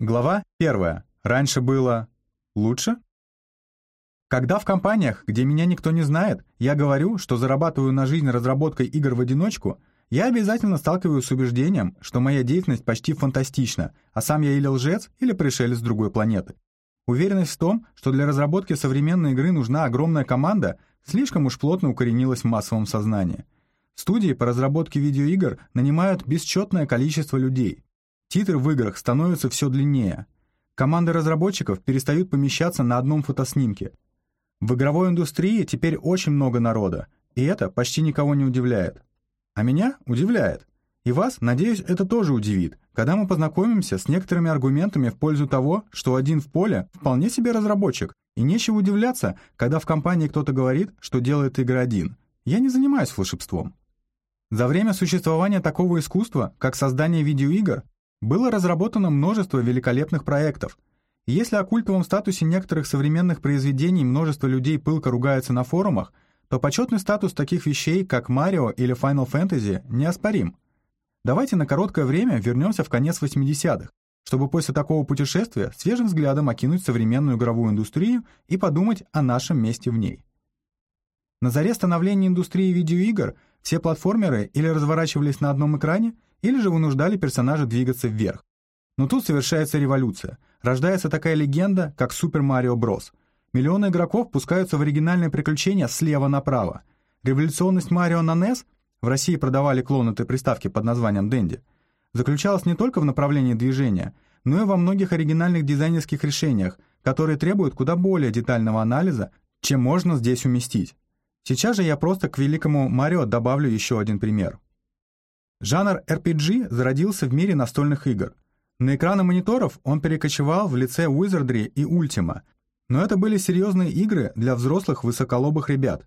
Глава 1. Раньше было лучше? Когда в компаниях, где меня никто не знает, я говорю, что зарабатываю на жизнь разработкой игр в одиночку, я обязательно сталкиваюсь с убеждением, что моя деятельность почти фантастична, а сам я или лжец, или пришелец с другой планеты. Уверенность в том, что для разработки современной игры нужна огромная команда, слишком уж плотно укоренилась в массовом сознании. Студии по разработке видеоигр нанимают бесчетное количество людей, Титры в играх становятся все длиннее. Команды разработчиков перестают помещаться на одном фотоснимке. В игровой индустрии теперь очень много народа, и это почти никого не удивляет. А меня удивляет. И вас, надеюсь, это тоже удивит, когда мы познакомимся с некоторыми аргументами в пользу того, что один в поле вполне себе разработчик, и нечего удивляться, когда в компании кто-то говорит, что делает игры один. Я не занимаюсь волшебством. За время существования такого искусства, как создание видеоигр, было разработано множество великолепных проектов. Если о культовом статусе некоторых современных произведений множество людей пылко ругаются на форумах, то почетный статус таких вещей, как Марио или Final Fantasy, неоспорим. Давайте на короткое время вернемся в конец 80-х, чтобы после такого путешествия свежим взглядом окинуть современную игровую индустрию и подумать о нашем месте в ней. На заре становления индустрии видеоигр все платформеры или разворачивались на одном экране, или же вынуждали персонажа двигаться вверх. Но тут совершается революция. Рождается такая легенда, как Super Mario Bros. Миллионы игроков пускаются в оригинальные приключения слева направо. Революционность Марио на NES в России продавали клон этой приставки под названием Дэнди, заключалась не только в направлении движения, но и во многих оригинальных дизайнерских решениях, которые требуют куда более детального анализа, чем можно здесь уместить. Сейчас же я просто к великому Марио добавлю еще один пример. Жанр RPG зародился в мире настольных игр. На экраны мониторов он перекочевал в лице Wizardry и Ultima, но это были серьезные игры для взрослых высоколобых ребят.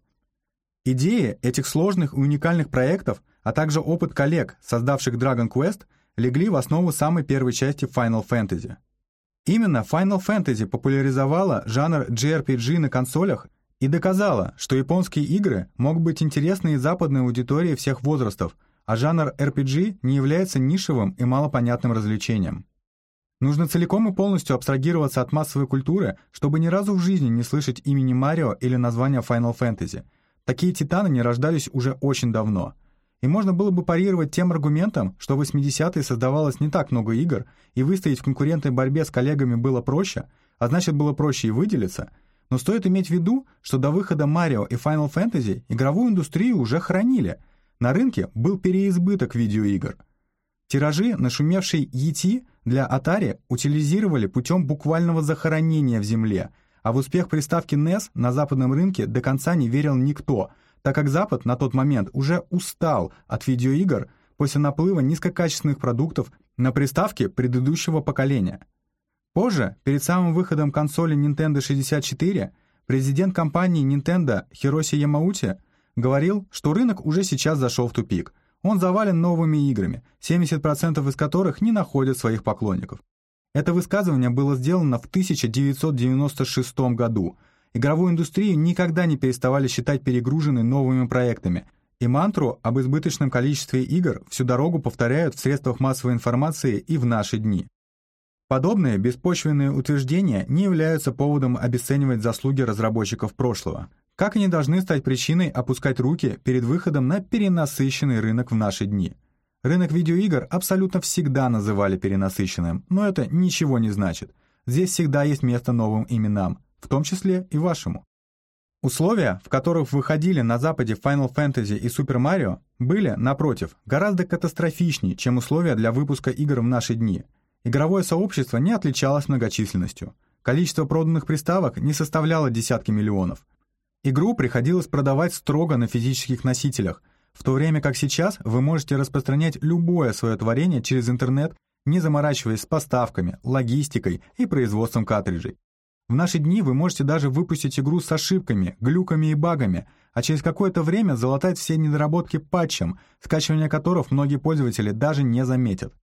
Идеи этих сложных и уникальных проектов, а также опыт коллег, создавших Dragon Quest, легли в основу самой первой части Final Fantasy. Именно Final Fantasy популяризовала жанр JRPG на консолях и доказала, что японские игры могут быть интересны и западной аудитории всех возрастов – а жанр RPG не является нишевым и малопонятным развлечением. Нужно целиком и полностью абстрагироваться от массовой культуры, чтобы ни разу в жизни не слышать имени Марио или названия Final Fantasy. Такие титаны не рождались уже очень давно. И можно было бы парировать тем аргументом, что в 80-е создавалось не так много игр, и выстоять в конкурентной борьбе с коллегами было проще, а значит было проще и выделиться, но стоит иметь в виду, что до выхода Марио и Final Fantasy игровую индустрию уже хранили – на рынке был переизбыток видеоигр. Тиражи, нашумевшей ET для Atari утилизировали путем буквального захоронения в земле, а в успех приставки NES на западном рынке до конца не верил никто, так как Запад на тот момент уже устал от видеоигр после наплыва низкокачественных продуктов на приставке предыдущего поколения. Позже, перед самым выходом консоли Nintendo 64, президент компании Nintendo Хироси Ямаути – говорил, что рынок уже сейчас зашел в тупик. Он завален новыми играми, 70% из которых не находят своих поклонников. Это высказывание было сделано в 1996 году. Игровую индустрию никогда не переставали считать перегруженной новыми проектами, и мантру об избыточном количестве игр всю дорогу повторяют в средствах массовой информации и в наши дни. Подобные беспочвенные утверждения не являются поводом обесценивать заслуги разработчиков прошлого – как они должны стать причиной опускать руки перед выходом на перенасыщенный рынок в наши дни. Рынок видеоигр абсолютно всегда называли перенасыщенным, но это ничего не значит. Здесь всегда есть место новым именам, в том числе и вашему. Условия, в которых выходили на Западе Final Fantasy и Super Mario, были, напротив, гораздо катастрофичнее, чем условия для выпуска игр в наши дни. Игровое сообщество не отличалось многочисленностью. Количество проданных приставок не составляло десятки миллионов. Игру приходилось продавать строго на физических носителях, в то время как сейчас вы можете распространять любое свое творение через интернет, не заморачиваясь с поставками, логистикой и производством картриджей. В наши дни вы можете даже выпустить игру с ошибками, глюками и багами, а через какое-то время залатать все недоработки патчем, скачивание которых многие пользователи даже не заметят.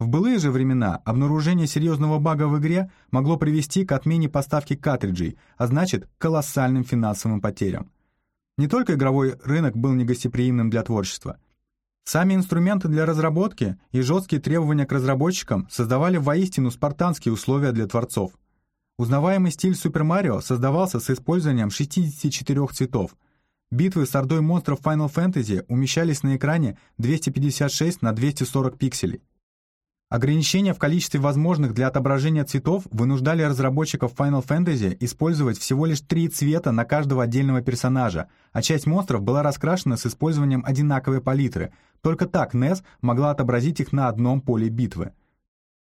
В былые же времена обнаружение серьезного бага в игре могло привести к отмене поставки картриджей, а значит, к колоссальным финансовым потерям. Не только игровой рынок был негостеприимным для творчества. Сами инструменты для разработки и жесткие требования к разработчикам создавали воистину спартанские условия для творцов. Узнаваемый стиль Super Mario создавался с использованием 64 цветов. Битвы с ордой монстров Final Fantasy умещались на экране 256 на 240 пикселей. Ограничения в количестве возможных для отображения цветов вынуждали разработчиков Final Fantasy использовать всего лишь три цвета на каждого отдельного персонажа, а часть монстров была раскрашена с использованием одинаковой палитры. Только так NES могла отобразить их на одном поле битвы.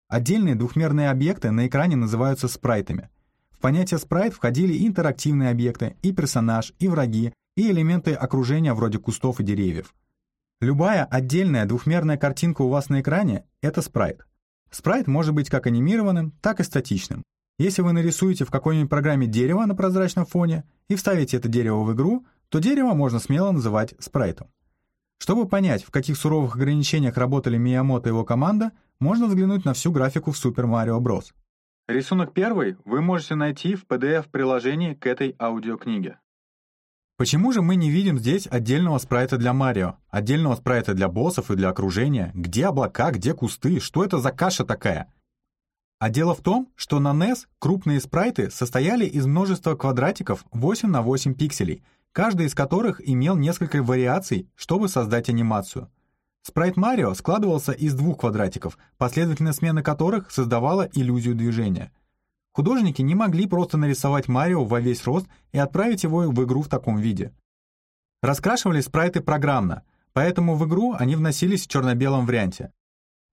Отдельные двухмерные объекты на экране называются спрайтами. В понятие спрайт входили интерактивные объекты, и персонаж, и враги, и элементы окружения вроде кустов и деревьев. Любая отдельная двухмерная картинка у вас на экране — это спрайт. Спрайт может быть как анимированным, так и статичным. Если вы нарисуете в какой-нибудь программе дерево на прозрачном фоне и вставите это дерево в игру, то дерево можно смело называть спрайтом. Чтобы понять, в каких суровых ограничениях работали Миямото и его команда, можно взглянуть на всю графику в Super Mario Bros. Рисунок первый вы можете найти в PDF-приложении к этой аудиокниге. Почему же мы не видим здесь отдельного спрайта для Марио, отдельного спрайта для боссов и для окружения? Где облака, где кусты? Что это за каша такая? А дело в том, что на NES крупные спрайты состояли из множества квадратиков 8 на 8 пикселей, каждый из которых имел несколько вариаций, чтобы создать анимацию. Спрайт Марио складывался из двух квадратиков, последовательная смена которых создавала иллюзию движения. Художники не могли просто нарисовать Марио во весь рост и отправить его в игру в таком виде. Раскрашивали спрайты программно, поэтому в игру они вносились в черно-белом варианте.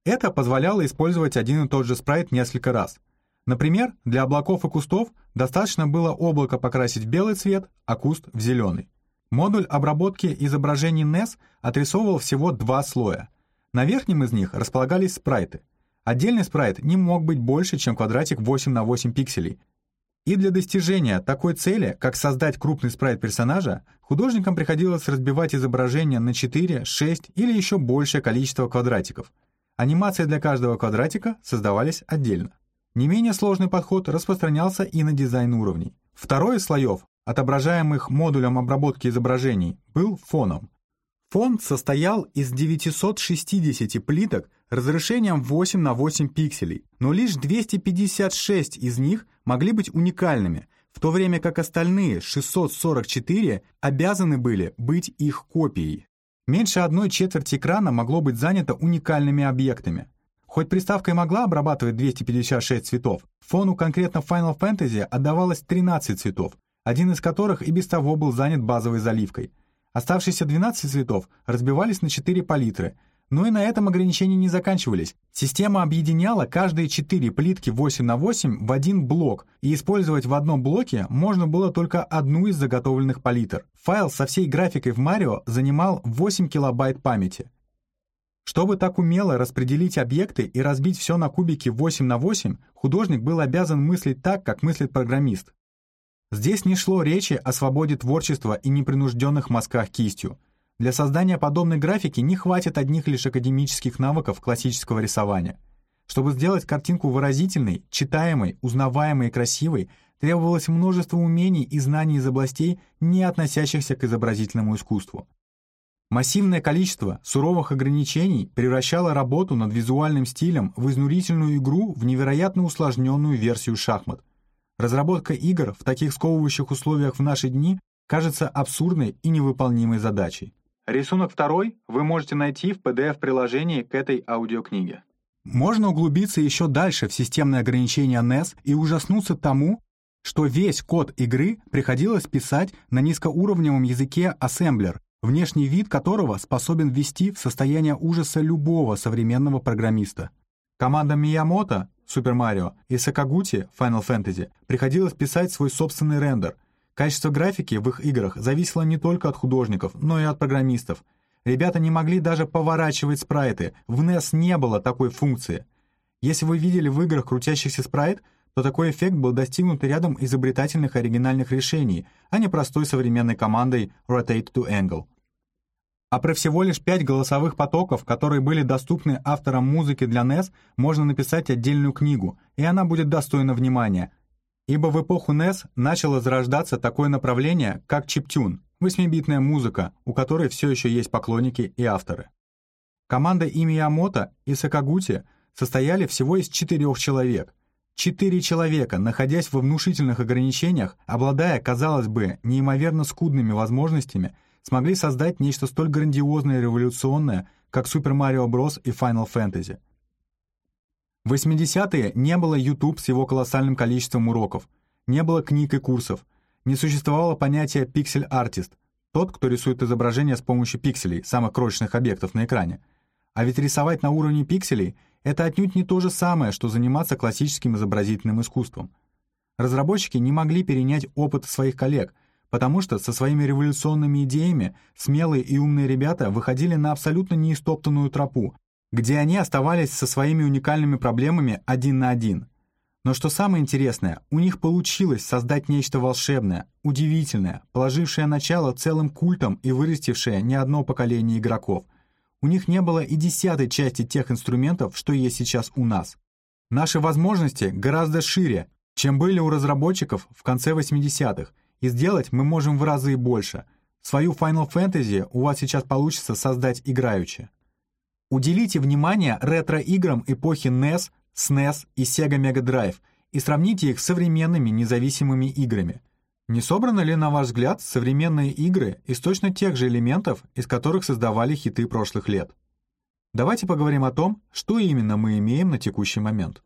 Это позволяло использовать один и тот же спрайт несколько раз. Например, для облаков и кустов достаточно было облако покрасить в белый цвет, а куст в зеленый. Модуль обработки изображений NES отрисовывал всего два слоя. На верхнем из них располагались спрайты. Отдельный спрайт не мог быть больше, чем квадратик 8 на 8 пикселей. И для достижения такой цели, как создать крупный спрайт персонажа, художникам приходилось разбивать изображение на 4, 6 или еще большее количество квадратиков. Анимации для каждого квадратика создавались отдельно. Не менее сложный подход распространялся и на дизайн уровней. Второй из слоев отображаемых модулем обработки изображений, был фоном. Фон состоял из 960 плиток разрешением 8 на 8 пикселей, но лишь 256 из них могли быть уникальными, в то время как остальные 644 обязаны были быть их копией. Меньше одной четверти экрана могло быть занято уникальными объектами. Хоть приставка и могла обрабатывать 256 цветов, фону конкретно Final Fantasy отдавалось 13 цветов, один из которых и без того был занят базовой заливкой. Оставшиеся 12 цветов разбивались на 4 палитры, но и на этом ограничения не заканчивались. Система объединяла каждые 4 плитки 8 на 8 в один блок, и использовать в одном блоке можно было только одну из заготовленных палитр. Файл со всей графикой в Марио занимал 8 килобайт памяти. Чтобы так умело распределить объекты и разбить все на кубики 8 на 8, художник был обязан мыслить так, как мыслит программист. Здесь не шло речи о свободе творчества и непринужденных мазках кистью. Для создания подобной графики не хватит одних лишь академических навыков классического рисования. Чтобы сделать картинку выразительной, читаемой, узнаваемой и красивой, требовалось множество умений и знаний из областей, не относящихся к изобразительному искусству. Массивное количество суровых ограничений превращало работу над визуальным стилем в изнурительную игру в невероятно усложненную версию шахмат. Разработка игр в таких сковывающих условиях в наши дни кажется абсурдной и невыполнимой задачей. Рисунок второй вы можете найти в PDF-приложении к этой аудиокниге. Можно углубиться еще дальше в системные ограничения NES и ужаснуться тому, что весь код игры приходилось писать на низкоуровневом языке Assembler, внешний вид которого способен ввести в состояние ужаса любого современного программиста. Команда Миямото Super Mario и Сакагути Final Fantasy приходилось писать свой собственный рендер. Качество графики в их играх зависело не только от художников, но и от программистов. Ребята не могли даже поворачивать спрайты, в NES не было такой функции. Если вы видели в играх крутящихся спрайт, то такой эффект был достигнут рядом изобретательных оригинальных решений, а не простой современной командой Rotate to Angle. А про всего лишь пять голосовых потоков, которые были доступны авторам музыки для NES, можно написать отдельную книгу, и она будет достойна внимания. Ибо в эпоху NES начало зарождаться такое направление, как чиптюн, восьмибитная музыка, у которой все еще есть поклонники и авторы. Команда Имиямото и Сакагути состояли всего из четырех человек. Четыре человека, находясь во внушительных ограничениях, обладая, казалось бы, неимоверно скудными возможностями, смогли создать нечто столь грандиозное и революционное, как Super Mario Bros. и Final Fantasy. В 80-е не было YouTube с его колоссальным количеством уроков, не было книг и курсов, не существовало понятия «пиксель-артист», тот, кто рисует изображение с помощью пикселей, самых крошечных объектов на экране. А ведь рисовать на уровне пикселей — это отнюдь не то же самое, что заниматься классическим изобразительным искусством. Разработчики не могли перенять опыт своих коллег, потому что со своими революционными идеями смелые и умные ребята выходили на абсолютно неистоптанную тропу, где они оставались со своими уникальными проблемами один на один. Но что самое интересное, у них получилось создать нечто волшебное, удивительное, положившее начало целым культам и вырастившее не одно поколение игроков — у них не было и десятой части тех инструментов, что есть сейчас у нас. Наши возможности гораздо шире, чем были у разработчиков в конце 80-х, и сделать мы можем в разы больше. Свою Final Fantasy у вас сейчас получится создать играючи. Уделите внимание ретро-играм эпохи NES, SNES и Sega Mega Drive и сравните их с современными независимыми играми – не собраны ли, на ваш взгляд, современные игры из точно тех же элементов, из которых создавали хиты прошлых лет? Давайте поговорим о том, что именно мы имеем на текущий момент.